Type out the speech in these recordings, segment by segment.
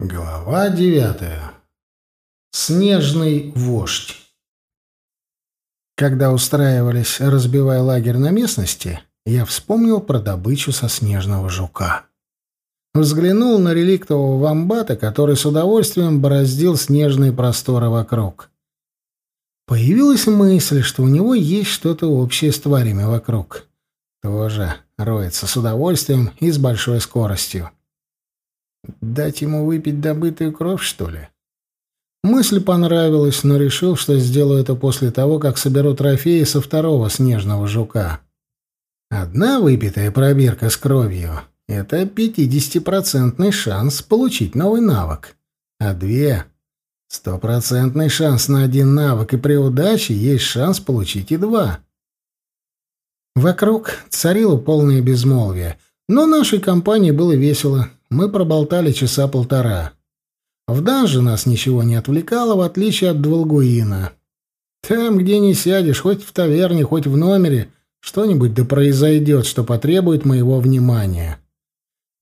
Глава девятая. Снежный вождь. Когда устраивались, разбивая лагерь на местности, я вспомнил про добычу со снежного жука. Взглянул на реликтового вамбата, который с удовольствием бороздил снежные просторы вокруг. Появилась мысль, что у него есть что-то общее с тварями вокруг. Тоже роется с удовольствием и с большой скоростью. Дать ему выпить добытую кровь, что ли? Мысль понравилась, но решил, что сделаю это после того, как соберу трофеи со второго снежного жука. Одна выпитая пробирка с кровью — это 50% шанс получить новый навык, а две — стопроцентный шанс на один навык, и при удаче есть шанс получить и два. Вокруг царило полное безмолвие, но нашей компании было весело — мы проболтали часа полтора. В данже нас ничего не отвлекало, в отличие от Дволгуина. Там, где не сядешь, хоть в таверне, хоть в номере, что-нибудь да произойдет, что потребует моего внимания.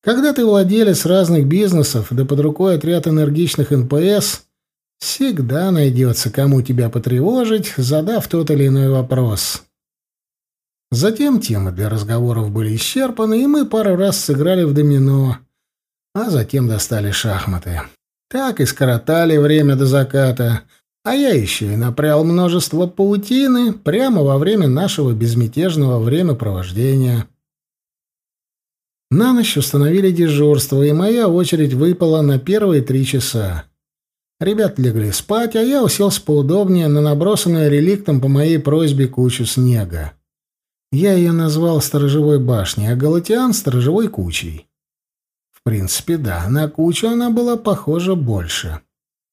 Когда ты владелец разных бизнесов, да под рукой отряд энергичных НПС, всегда найдется, кому тебя потревожить, задав тот или иной вопрос. Затем темы для разговоров были исчерпаны, и мы пару раз сыграли в домино — а затем достали шахматы. Так и скоротали время до заката, а я еще и напрял множество паутины прямо во время нашего безмятежного времяпровождения. На ночь установили дежурство, и моя очередь выпала на первые три часа. Ребят легли спать, а я уселся поудобнее на набросанную реликтом по моей просьбе кучу снега. Я ее назвал «Сторожевой башней», а Галатиан — «Сторожевой кучей». В принципе, да, на кучу она была похожа больше.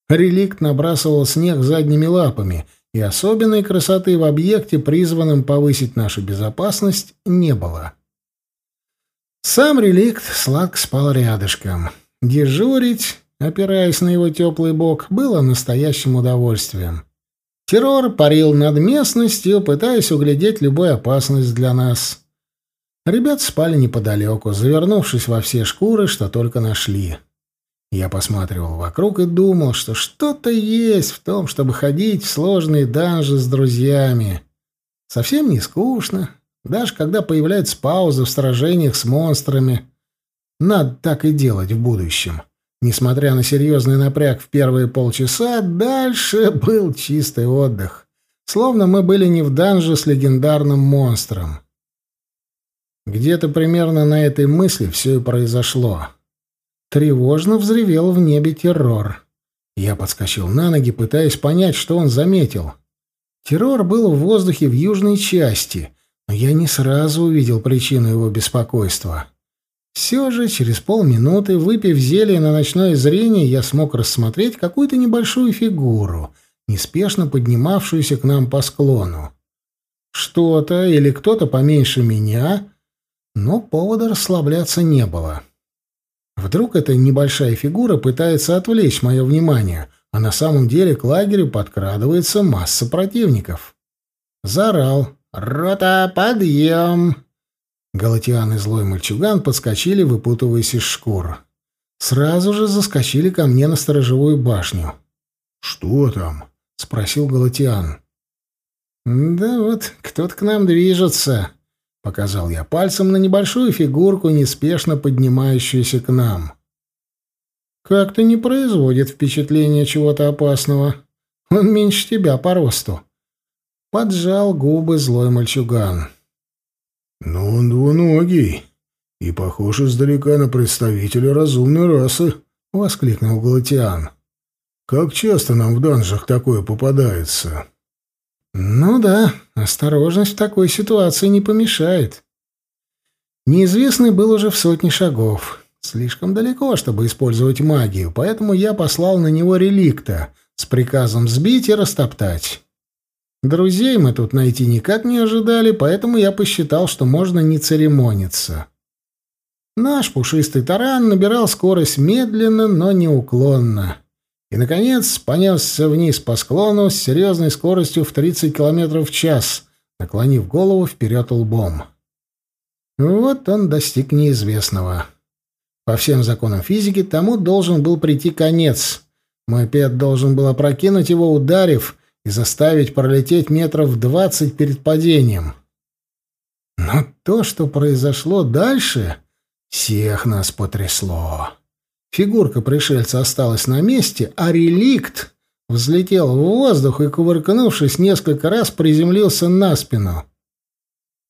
Реликт набрасывал снег задними лапами, и особенной красоты в объекте, призванном повысить нашу безопасность, не было. Сам реликт сладко спал рядышком. Дежурить, опираясь на его теплый бок, было настоящим удовольствием. Террор парил над местностью, пытаясь углядеть любую опасность для нас. Ребят спали неподалеку, завернувшись во все шкуры, что только нашли. Я посматривал вокруг и думал, что что-то есть в том, чтобы ходить в сложные данжи с друзьями. Совсем не скучно, даже когда появляется пауза в сражениях с монстрами. Надо так и делать в будущем. Несмотря на серьезный напряг в первые полчаса, дальше был чистый отдых. Словно мы были не в данже с легендарным монстром. Где-то примерно на этой мысли все и произошло. Тревожно взревел в небе террор. Я подскочил на ноги, пытаясь понять, что он заметил. Террор был в воздухе в южной части, но я не сразу увидел причину его беспокойства. Все же через полминуты, выпив зелье на ночное зрение, я смог рассмотреть какую-то небольшую фигуру, неспешно поднимавшуюся к нам по склону. Что-то или кто-то поменьше меня но повода расслабляться не было. Вдруг эта небольшая фигура пытается отвлечь мое внимание, а на самом деле к лагерю подкрадывается масса противников. Заорал. «Рота, подъем!» Галатиан и злой мальчуган подскочили, выпутываясь из шкур. Сразу же заскочили ко мне на сторожевую башню. «Что там?» — спросил Галатиан. «Да вот, кто-то к нам движется», Показал я пальцем на небольшую фигурку, неспешно поднимающуюся к нам. «Как-то не производит впечатления чего-то опасного. Он меньше тебя по росту». Поджал губы злой мальчуган. «Но он двуногий и похож издалека на представителя разумной расы», — воскликнул Галатиан. «Как часто нам в данжах такое попадается?» Ну да, осторожность в такой ситуации не помешает. Неизвестный был уже в сотне шагов. Слишком далеко, чтобы использовать магию, поэтому я послал на него реликта с приказом сбить и растоптать. Друзей мы тут найти никак не ожидали, поэтому я посчитал, что можно не церемониться. Наш пушистый таран набирал скорость медленно, но неуклонно и, наконец, понесся вниз по склону с серьезной скоростью в 30 км в час, наклонив голову вперед лбом. Вот он достиг неизвестного. По всем законам физики тому должен был прийти конец. Мой пет должен был опрокинуть его, ударив, и заставить пролететь метров двадцать перед падением. Но то, что произошло дальше, всех нас потрясло. Фигурка пришельца осталась на месте, а реликт взлетел в воздух и, кувыркнувшись несколько раз, приземлился на спину.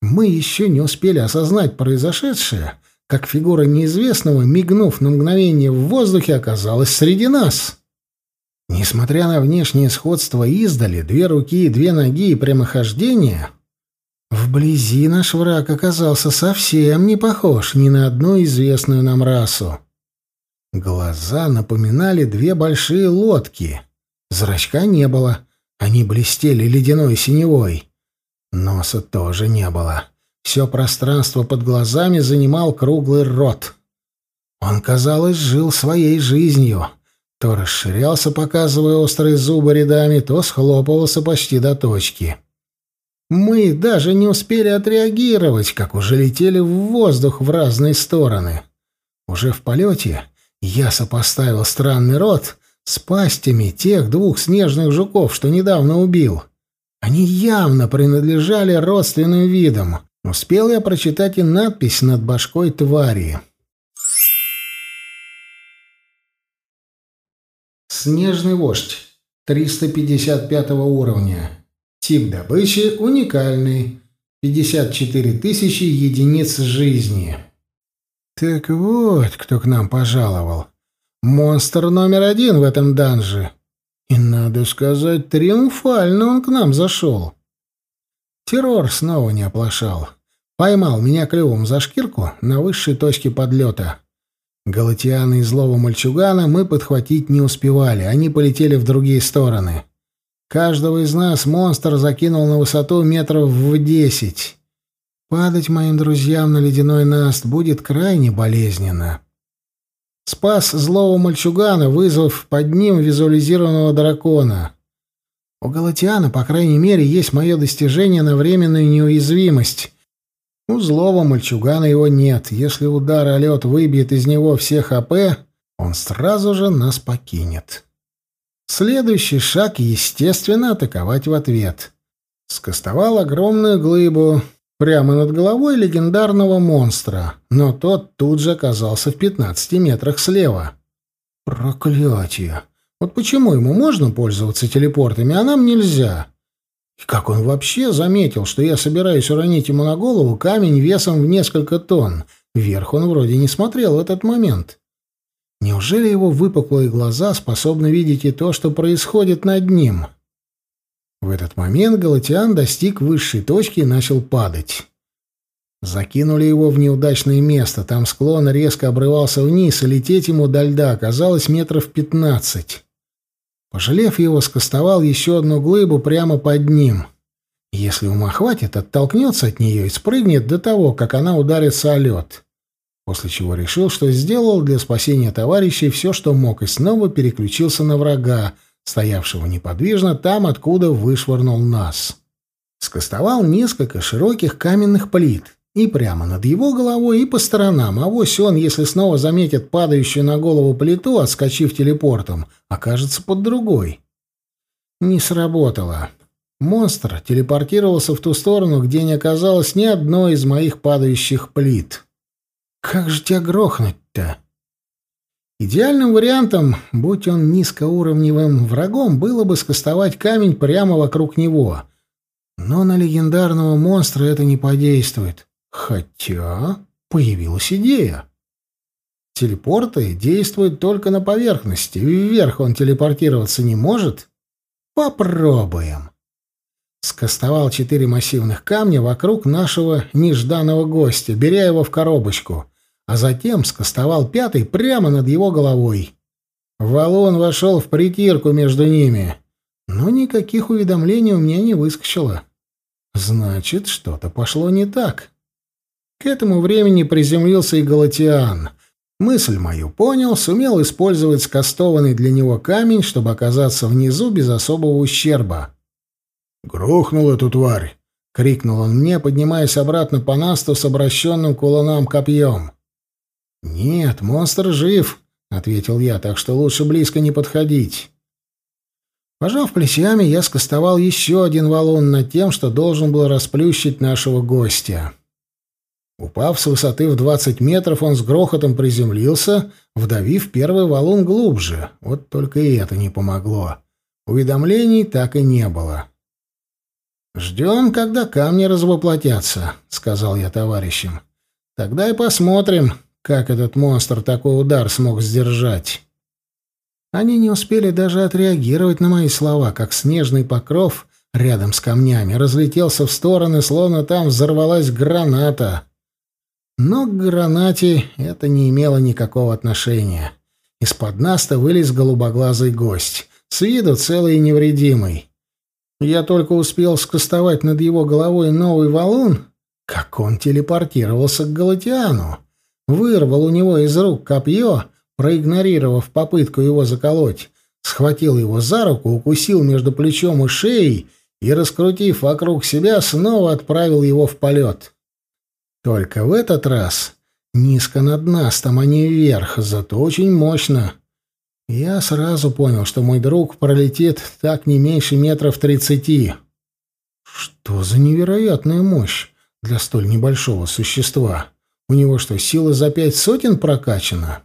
Мы еще не успели осознать произошедшее, как фигура неизвестного, мигнув на мгновение в воздухе, оказалась среди нас. Несмотря на внешнее сходство издали, две руки, две ноги и прямохождение, вблизи наш враг оказался совсем не похож ни на одну известную нам расу. Глаза напоминали две большие лодки. Зрачка не было, они блестели ледяной синевой. Носа тоже не было. Все пространство под глазами занимал круглый рот. Он, казалось, жил своей жизнью. То расширялся, показывая острые зубы рядами, то схлопывался почти до точки. Мы даже не успели отреагировать, как уже летели в воздух в разные стороны. Уже в полете я сопоставил странный рот с пастями тех двух снежных жуков, что недавно убил. Они явно принадлежали родственным видам. Успел я прочитать и надпись над башкой твари. Снежный вождь. 355 уровня. Тип добычи уникальный. 54 тысячи единиц жизни. Так вот, кто к нам пожаловал. Монстр номер один в этом данже. И, надо сказать, триумфально он к нам зашел. Террор снова не оплошал. Поймал меня клювом за шкирку на высшей точке подлета. Галатиана и злого мальчугана мы подхватить не успевали, они полетели в другие стороны. Каждого из нас монстр закинул на высоту метров в десять. Падать моим друзьям на ледяной наст будет крайне болезненно. Спас злого мальчугана, вызвав под ним визуализированного дракона. У Галатиана, по крайней мере, есть мое достижение на временную неуязвимость. У злого мальчугана его нет. Если удар о лед выбьет из него все ХП, он сразу же нас покинет. Следующий шаг, естественно, атаковать в ответ. Скостовал огромную глыбу, прямо над головой легендарного монстра, но тот тут же оказался в 15 метрах слева. Проклятие! Вот почему ему можно пользоваться телепортами, а нам нельзя? И как он вообще заметил, что я собираюсь уронить ему на голову камень весом в несколько тонн? Вверх он вроде не смотрел в этот момент. Неужели его выпуклые глаза способны видеть и то, что происходит над ним? В этот момент Галатиан достиг высшей точки и начал падать. Закинули его в неудачное место, там склон резко обрывался вниз, и лететь ему до льда оказалось метров пятнадцать. Пожалев его, скостовал еще одну глыбу прямо под ним. Если ума хватит, оттолкнется от нее и спрыгнет до того, как она ударится о лед. После чего решил, что сделал для спасения товарищей все, что мог, и снова переключился на врага, стоявшего неподвижно там, откуда вышвырнул нас. Скостовал несколько широких каменных плит, и прямо над его головой, и по сторонам, а вось он, если снова заметит падающую на голову плиту, отскочив телепортом, окажется под другой. Не сработало. Монстр телепортировался в ту сторону, где не оказалось ни одной из моих падающих плит. Как же тебя грохнуть-то? Идеальным вариантом, будь он низкоуровневым врагом, было бы скостовать камень прямо вокруг него. Но на легендарного монстра это не подействует. Хотя появилась идея. Телепорты действуют только на поверхности, вверх он телепортироваться не может. Попробуем. Скостовал четыре массивных камня вокруг нашего нежданного гостя, беря его в коробочку — а затем скостовал пятый прямо над его головой. Валун вошел в притирку между ними, но никаких уведомлений у меня не выскочило. Значит, что-то пошло не так. К этому времени приземлился и Галатиан. Мысль мою понял, сумел использовать скостованный для него камень, чтобы оказаться внизу без особого ущерба. «Грохнул эту тварь!» — крикнул он мне, поднимаясь обратно по насту с обращенным к уланам копьем. «Нет, монстр жив», — ответил я, — «так что лучше близко не подходить». Пожав плечами, я скостовал еще один валун над тем, что должен был расплющить нашего гостя. Упав с высоты в двадцать метров, он с грохотом приземлился, вдавив первый валун глубже. Вот только и это не помогло. Уведомлений так и не было. «Ждем, когда камни развоплотятся», — сказал я товарищам. «Тогда и посмотрим, как этот монстр такой удар смог сдержать». Они не успели даже отреагировать на мои слова, как снежный покров рядом с камнями разлетелся в стороны, словно там взорвалась граната. Но к гранате это не имело никакого отношения. Из-под наста вылез голубоглазый гость, с виду целый и невредимый. Я только успел скостовать над его головой новый валун, как он телепортировался к Галатиану, вырвал у него из рук копье проигнорировав попытку его заколоть, схватил его за руку, укусил между плечом и шеей и, раскрутив вокруг себя, снова отправил его в полет. Только в этот раз низко над настом, а не вверх, зато очень мощно. Я сразу понял, что мой друг пролетит так не меньше метров тридцати. Что за невероятная мощь для столь небольшого существа? У него что, сила за пять сотен прокачана?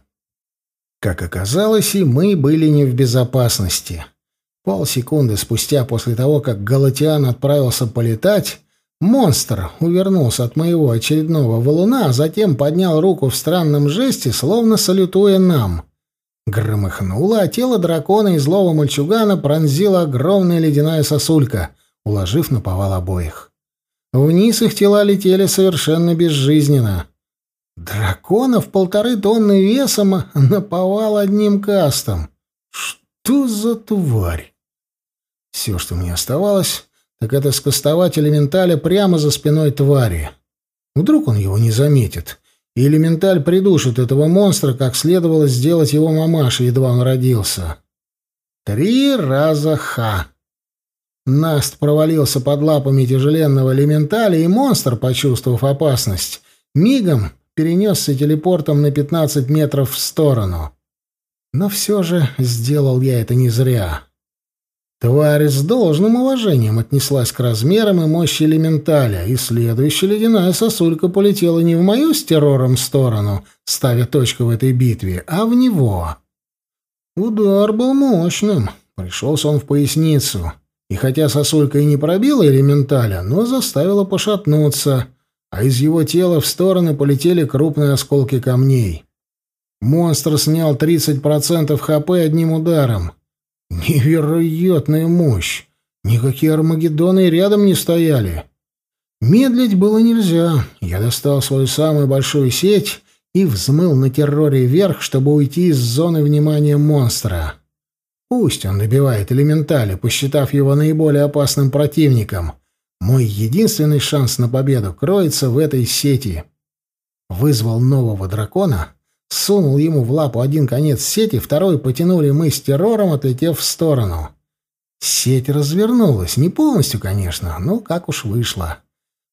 Как оказалось, и мы были не в безопасности. Полсекунды спустя после того, как Галатиан отправился полетать, монстр увернулся от моего очередного валуна, а затем поднял руку в странном жесте, словно салютуя нам. Громыхнуло, а тело дракона и злого мальчугана пронзила огромная ледяная сосулька, уложив на повал обоих. Вниз их тела летели совершенно безжизненно. Дракона в полторы тонны весом наповал одним кастом. Что за тварь? Все, что мне оставалось, так это скостовать элементаля прямо за спиной твари. Вдруг он его не заметит, и элементаль придушит этого монстра, как следовало сделать его мамаше, едва он родился. Три раза ха. Наст провалился под лапами тяжеленного элементаля, и монстр, почувствовав опасность, мигом перенесся телепортом на 15 метров в сторону. Но все же сделал я это не зря. Тварь с должным уважением отнеслась к размерам и мощи элементаля, и следующая ледяная сосулька полетела не в мою с террором сторону, ставя точку в этой битве, а в него. Удар был мощным, пришелся он в поясницу, и хотя сосулька и не пробила элементаля, но заставила пошатнуться — а из его тела в стороны полетели крупные осколки камней. Монстр снял 30% ХП одним ударом. Невероятная мощь! Никакие Армагеддоны рядом не стояли. Медлить было нельзя. Я достал свою самую большую сеть и взмыл на терроре вверх, чтобы уйти из зоны внимания монстра. Пусть он добивает элементали, посчитав его наиболее опасным противником. Мой единственный шанс на победу кроется в этой сети. Вызвал нового дракона, сунул ему в лапу один конец сети, второй потянули мы с террором, отлетев в сторону. Сеть развернулась, не полностью, конечно, но как уж вышло.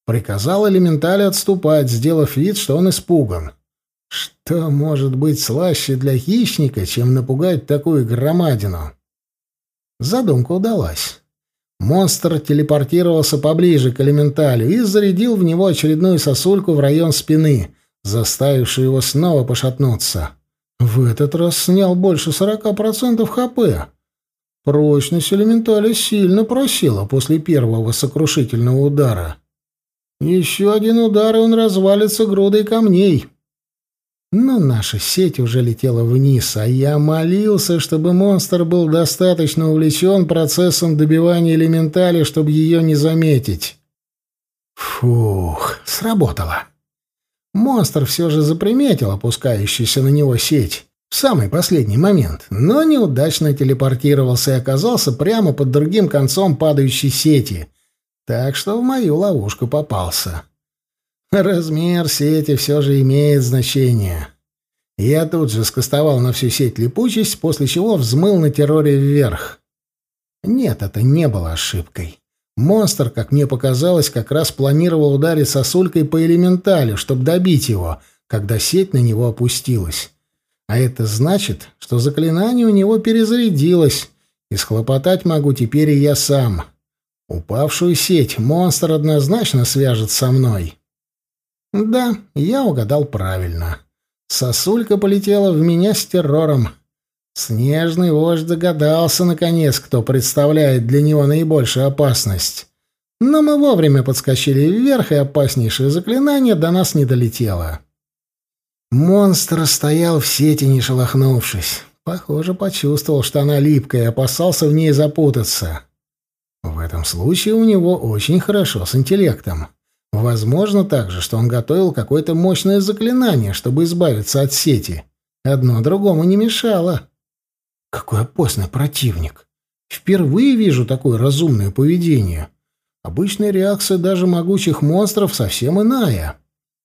Приказал элементали отступать, сделав вид, что он испуган. Что может быть слаще для хищника, чем напугать такую громадину? Задумка удалась. Монстр телепортировался поближе к элементалю и зарядил в него очередную сосульку в район спины, заставившую его снова пошатнуться. В этот раз снял больше 40% ХП. Прочность элементаля сильно просела после первого сокрушительного удара. Еще один удар, и он развалится грудой камней. Но наша сеть уже летела вниз, а я молился, чтобы монстр был достаточно увлечен процессом добивания элементали, чтобы ее не заметить. Фух, сработало. Монстр все же заприметил опускающуюся на него сеть в самый последний момент, но неудачно телепортировался и оказался прямо под другим концом падающей сети, так что в мою ловушку попался. Размер сети все же имеет значение. Я тут же скостовал на всю сеть липучесть, после чего взмыл на терроре вверх. Нет, это не было ошибкой. Монстр, как мне показалось, как раз планировал ударить сосулькой по элементалю, чтобы добить его, когда сеть на него опустилась. А это значит, что заклинание у него перезарядилось, и схлопотать могу теперь и я сам. Упавшую сеть монстр однозначно свяжет со мной. Да, я угадал правильно. Сосулька полетела в меня с террором. Снежный вождь догадался, наконец, кто представляет для него наибольшую опасность. Но мы вовремя подскочили вверх, и опаснейшее заклинание до нас не долетело. Монстр стоял в сети, не шелохнувшись. Похоже, почувствовал, что она липкая, и опасался в ней запутаться. В этом случае у него очень хорошо с интеллектом. Возможно также, что он готовил какое-то мощное заклинание, чтобы избавиться от сети. Одно другому не мешало. Какой опасный противник. Впервые вижу такое разумное поведение. Обычная реакция даже могучих монстров совсем иная.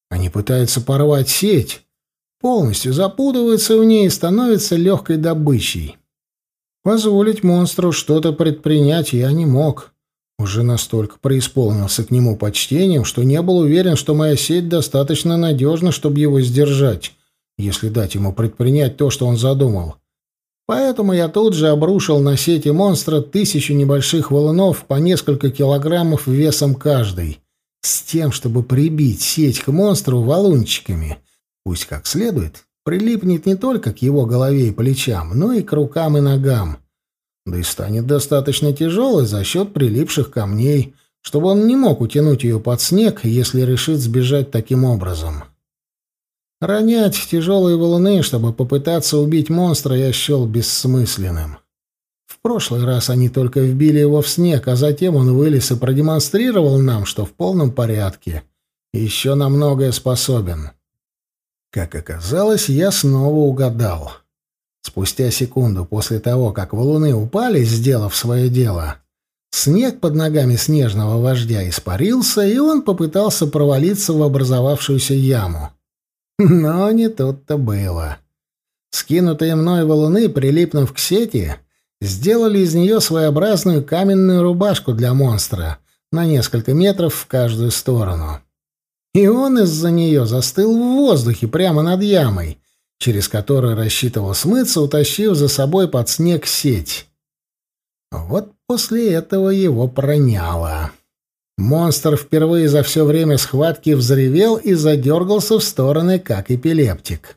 Они пытаются порвать сеть, полностью запутываются в ней и становятся легкой добычей. Позволить монстру что-то предпринять я не мог. Уже настолько преисполнился к нему почтением, что не был уверен, что моя сеть достаточно надежна, чтобы его сдержать, если дать ему предпринять то, что он задумал. Поэтому я тут же обрушил на сети монстра тысячу небольших валунов по несколько килограммов весом каждый, с тем, чтобы прибить сеть к монстру валунчиками. Пусть как следует прилипнет не только к его голове и плечам, но и к рукам и ногам. Да и станет достаточно тяжелой за счет прилипших камней, чтобы он не мог утянуть ее под снег, если решит сбежать таким образом. Ронять тяжелые валуны, чтобы попытаться убить монстра, я счел бессмысленным. В прошлый раз они только вбили его в снег, а затем он вылез и продемонстрировал нам, что в полном порядке. Еще на многое способен. Как оказалось, я снова угадал. Спустя секунду после того, как валуны упали, сделав свое дело, снег под ногами снежного вождя испарился, и он попытался провалиться в образовавшуюся яму. Но не тут-то было. Скинутые мной валуны, прилипнув к сети, сделали из нее своеобразную каменную рубашку для монстра на несколько метров в каждую сторону и он из-за нее застыл в воздухе прямо над ямой, через которую рассчитывал смыться, утащив за собой под снег сеть. Вот после этого его проняло. Монстр впервые за все время схватки взревел и задергался в стороны, как эпилептик.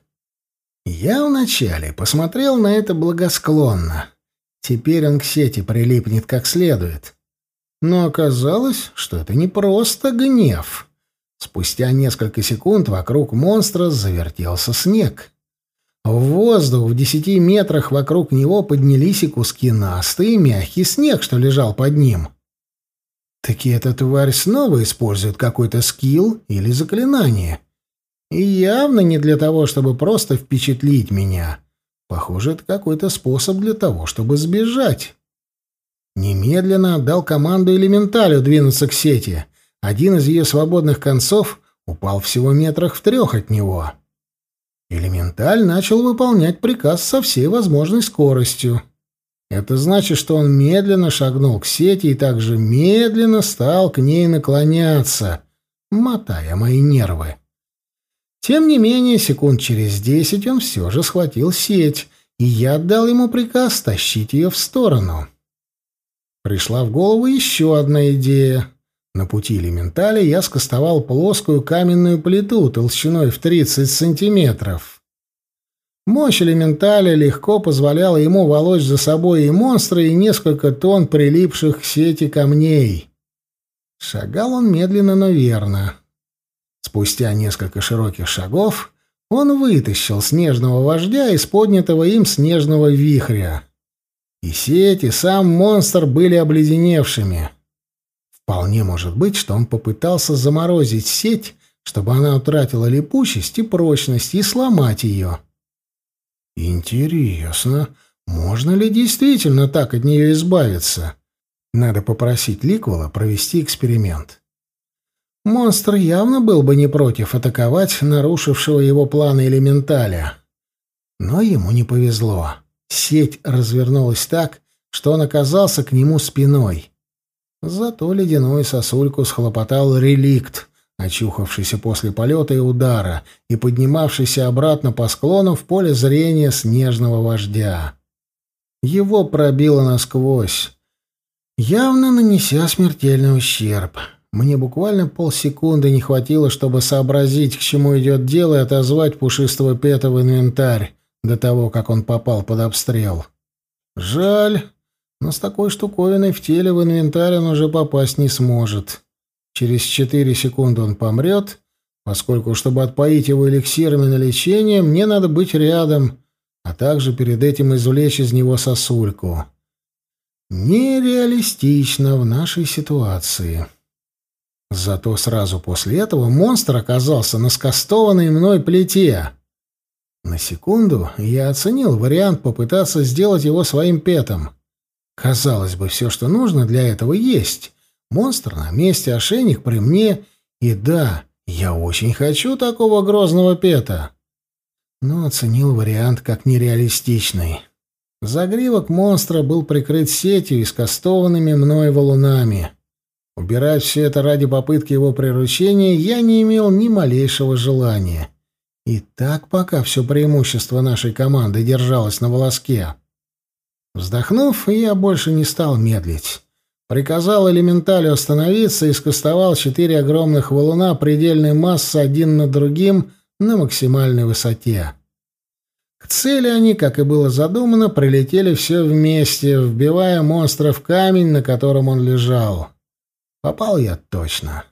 Я вначале посмотрел на это благосклонно. Теперь он к сети прилипнет как следует. Но оказалось, что это не просто гнев. Спустя несколько секунд вокруг монстра завертелся снег. В воздух в десяти метрах вокруг него поднялись и куски насты, и мягкий снег, что лежал под ним. Таки эта тварь снова использует какой-то скилл или заклинание. И явно не для того, чтобы просто впечатлить меня. Похоже, это какой-то способ для того, чтобы сбежать. Немедленно отдал команду элементалю двинуться к сети — один из ее свободных концов упал всего метрах в трех от него. Элементаль начал выполнять приказ со всей возможной скоростью. Это значит, что он медленно шагнул к сети и также медленно стал к ней наклоняться, мотая мои нервы. Тем не менее, секунд через десять он все же схватил сеть, и я отдал ему приказ тащить ее в сторону. Пришла в голову еще одна идея. На пути элементали я скостовал плоскую каменную плиту толщиной в 30 сантиметров. Мощь элементали легко позволяла ему волочь за собой и монстра, и несколько тонн прилипших к сети камней. Шагал он медленно, но верно. Спустя несколько широких шагов он вытащил снежного вождя из поднятого им снежного вихря. И сеть, и сам монстр были обледеневшими. Вполне может быть, что он попытался заморозить сеть, чтобы она утратила липучесть и прочность, и сломать ее. Интересно, можно ли действительно так от нее избавиться? Надо попросить Ликвела провести эксперимент. Монстр явно был бы не против атаковать нарушившего его планы элементаля. Но ему не повезло. Сеть развернулась так, что он оказался к нему спиной. Зато ледяную сосульку схлопотал реликт, очухавшийся после полета и удара и поднимавшийся обратно по склону в поле зрения снежного вождя. Его пробило насквозь, явно нанеся смертельный ущерб. Мне буквально полсекунды не хватило, чтобы сообразить, к чему идет дело, и отозвать пушистого пета в инвентарь до того, как он попал под обстрел. Жаль, но с такой штуковиной в теле в инвентарь он уже попасть не сможет. Через четыре секунды он помрет, поскольку, чтобы отпоить его эликсирами на лечение, мне надо быть рядом, а также перед этим извлечь из него сосульку. Нереалистично в нашей ситуации. Зато сразу после этого монстр оказался на скастованной мной плите. На секунду я оценил вариант попытаться сделать его своим петом. Казалось бы, все, что нужно для этого, есть. Монстр на месте, ошейник при мне. И да, я очень хочу такого грозного пета. Но оценил вариант как нереалистичный. Загривок монстра был прикрыт сетью и скастованными мной валунами. Убирать все это ради попытки его приручения я не имел ни малейшего желания. И так пока все преимущество нашей команды держалось на волоске. Вздохнув, я больше не стал медлить. Приказал элементалю остановиться и скостовал четыре огромных валуна предельной массы один над другим на максимальной высоте. К цели они, как и было задумано, прилетели все вместе, вбивая монстра в камень, на котором он лежал. Попал я точно.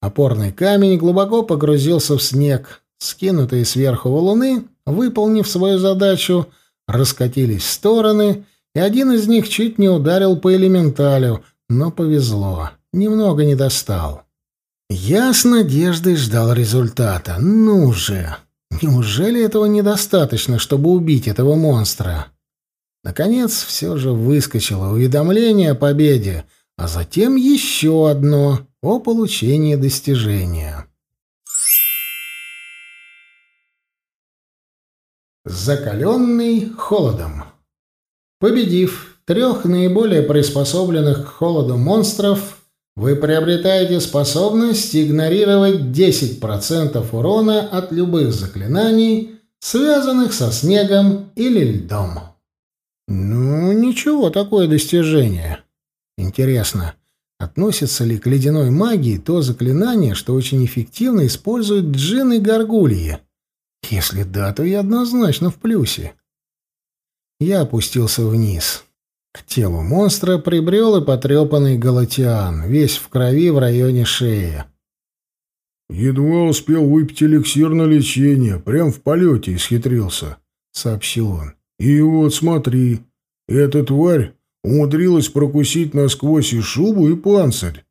Опорный камень глубоко погрузился в снег. Скинутые сверху валуны, выполнив свою задачу, раскатились в стороны, и один из них чуть не ударил по элементалю — но повезло, немного не достал. Я с надеждой ждал результата. Ну же! Неужели этого недостаточно, чтобы убить этого монстра? Наконец, все же выскочило уведомление о победе, а затем еще одно о получении достижения. Закаленный холодом. Победив трех наиболее приспособленных к холоду монстров вы приобретаете способность игнорировать 10% урона от любых заклинаний, связанных со снегом или льдом. Ну, ничего, такое достижение. Интересно, относится ли к ледяной магии то заклинание, что очень эффективно используют джин и горгульи? Если да, то я однозначно в плюсе. Я опустился вниз. К телу монстра прибрел и потрепанный галатиан, весь в крови в районе шеи. «Едва успел выпить эликсир на лечение, прям в полете исхитрился», — сообщил он. «И вот смотри, эта тварь умудрилась прокусить насквозь и шубу, и панцирь».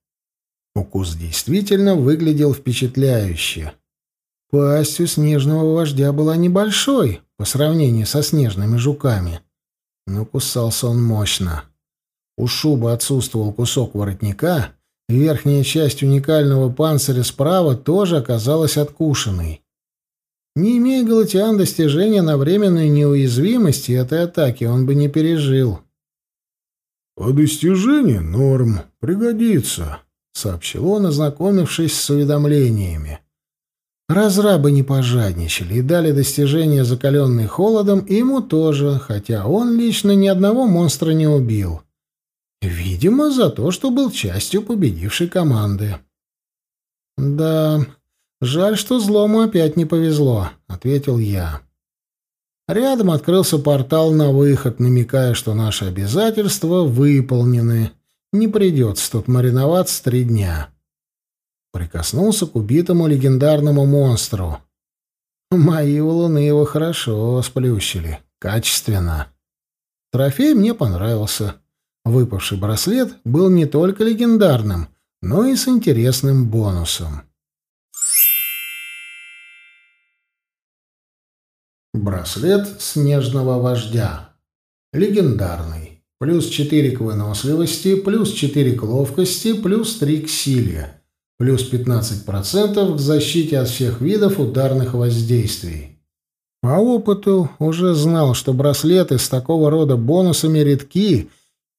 Укус действительно выглядел впечатляюще. Пасть у снежного вождя была небольшой по сравнению со снежными жуками. Но кусался он мощно. У шубы отсутствовал кусок воротника, верхняя часть уникального панциря справа тоже оказалась откушенной. Не имея Галатиан достижения на временной неуязвимости этой атаки, он бы не пережил. «А достижение норм, пригодится», — сообщил он, ознакомившись с уведомлениями. Разрабы не пожадничали и дали достижение закаленный холодом и ему тоже, хотя он лично ни одного монстра не убил. Видимо, за то, что был частью победившей команды. «Да, жаль, что злому опять не повезло», — ответил я. Рядом открылся портал на выход, намекая, что наши обязательства выполнены. Не придется тут мариноваться три дня. Прикоснулся к убитому легендарному монстру. Мои валуны его хорошо сплющили. Качественно. Трофей мне понравился. Выпавший браслет был не только легендарным, но и с интересным бонусом. Браслет снежного вождя. Легендарный. Плюс 4 к выносливости, плюс 4 к ловкости, плюс 3 к силе плюс 15% к защите от всех видов ударных воздействий. По опыту уже знал, что браслеты с такого рода бонусами редки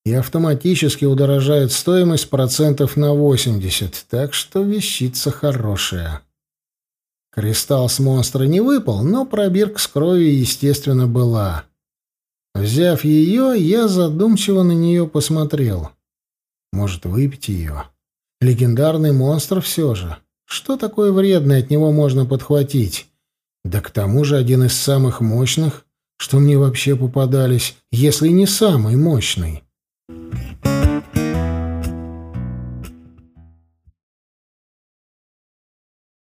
и автоматически удорожает стоимость процентов на 80, так что вещица хорошая. Кристалл с монстра не выпал, но пробирка с кровью, естественно, была. Взяв ее, я задумчиво на нее посмотрел. Может, выпить ее? Легендарный монстр все же. Что такое вредное от него можно подхватить? Да к тому же один из самых мощных, что мне вообще попадались, если не самый мощный.